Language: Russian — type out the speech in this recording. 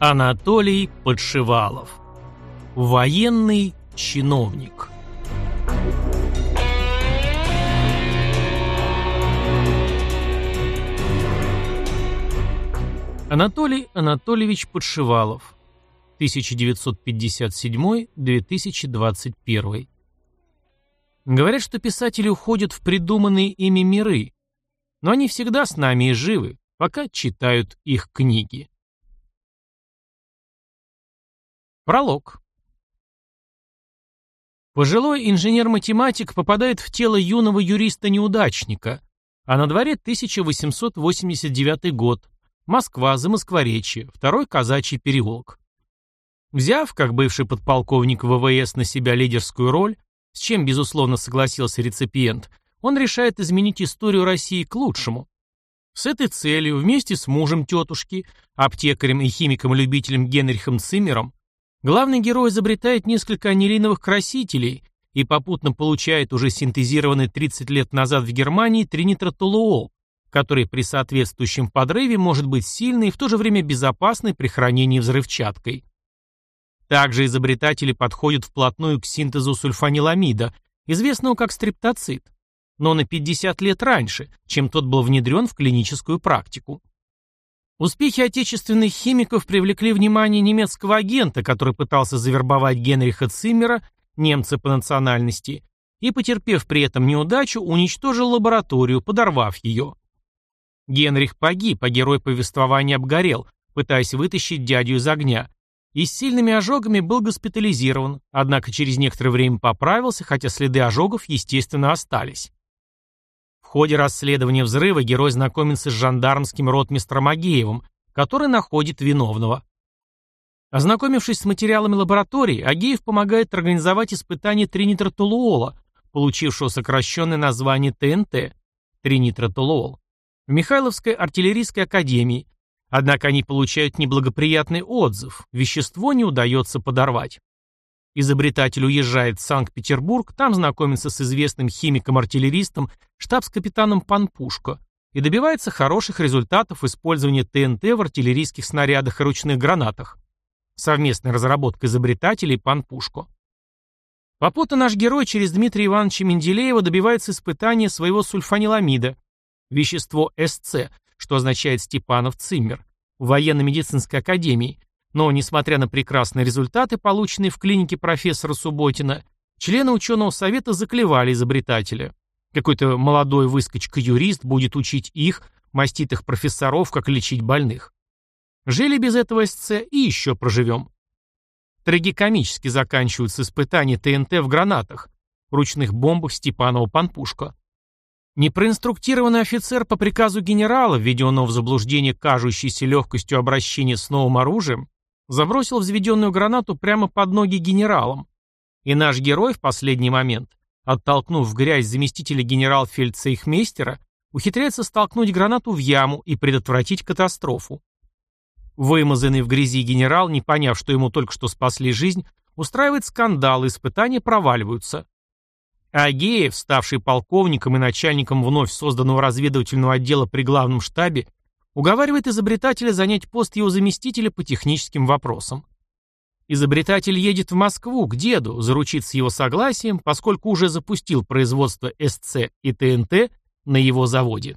Анатолий Подшивалов. Военный чиновник. Анатолий Анатольевич Подшивалов. 1957-2021. Говорят, что писатели уходят в придуманные ими миры, но они всегда с нами и живы, пока читают их книги. Пролог. Пожилой инженер-математик попадает в тело юного юриста-неудачника, а на дворе 1889 год, Москва, Замоскворечье, второй казачий переулок. Взяв, как бывший подполковник ВВС, на себя лидерскую роль, с чем, безусловно, согласился реципиент, он решает изменить историю России к лучшему. С этой целью вместе с мужем тетушки, аптекарем и химиком-любителем Генрихом Циммером, Главный герой изобретает несколько анилиновых красителей и попутно получает уже синтезированный 30 лет назад в Германии тринитротолуол, который при соответствующем подрыве может быть сильный и в то же время безопасный при хранении взрывчаткой. Также изобретатели подходят вплотную к синтезу сульфаниламида, известного как стриптоцит, но на 50 лет раньше, чем тот был внедрен в клиническую практику. Успехи отечественных химиков привлекли внимание немецкого агента, который пытался завербовать Генриха Циммера, немца по национальности, и, потерпев при этом неудачу, уничтожил лабораторию, подорвав ее. Генрих погиб, а герой повествования обгорел, пытаясь вытащить дядю из огня, и с сильными ожогами был госпитализирован, однако через некоторое время поправился, хотя следы ожогов, естественно, остались. В ходе расследования взрыва герой знакомится с жандармским ротмистром Агеевым, который находит виновного. Ознакомившись с материалами лаборатории, Агеев помогает организовать испытание тринитротолуола, получившего сокращенное название ТНТ – тринитротолуол, в Михайловской артиллерийской академии, однако они получают неблагоприятный отзыв, вещество не удается подорвать. Изобретатель уезжает в Санкт-Петербург, там знакомится с известным химиком-артиллеристом, штабс-капитаном Панпушко и добивается хороших результатов использования ТНТ в артиллерийских снарядах и ручных гранатах. Совместная разработка изобретателей Панпушко. Попутно наш герой через Дмитрия Ивановича Менделеева добивается испытания своего сульфаниламида, вещество СЦ, что означает Степанов Циммер, в военно-медицинской академии, но, несмотря на прекрасные результаты, полученные в клинике профессора Субботина, члены ученого совета заклевали изобретателя. Какой-то молодой выскочка-юрист будет учить их, маститых профессоров, как лечить больных. Жили без этого СЦ и еще проживем. Трагикомически заканчиваются испытания ТНТ в гранатах, ручных бомбах Степанова-Панпушка. Непроинструктированный офицер по приказу генерала, введенного в заблуждение кажущейся легкостью обращения с новым оружием, забросил взведенную гранату прямо под ноги генералам. И наш герой в последний момент, оттолкнув в грязь заместителя генерал-фельдцейхмейстера, ухитряется столкнуть гранату в яму и предотвратить катастрофу. Вымазанный в грязи генерал, не поняв, что ему только что спасли жизнь, устраивает скандал, испытания проваливаются. Агеев, ставший полковником и начальником вновь созданного разведывательного отдела при главном штабе, Уговаривает изобретателя занять пост его заместителя по техническим вопросам. Изобретатель едет в Москву к деду, заручиться его согласием, поскольку уже запустил производство СЦ и ТНТ на его заводе.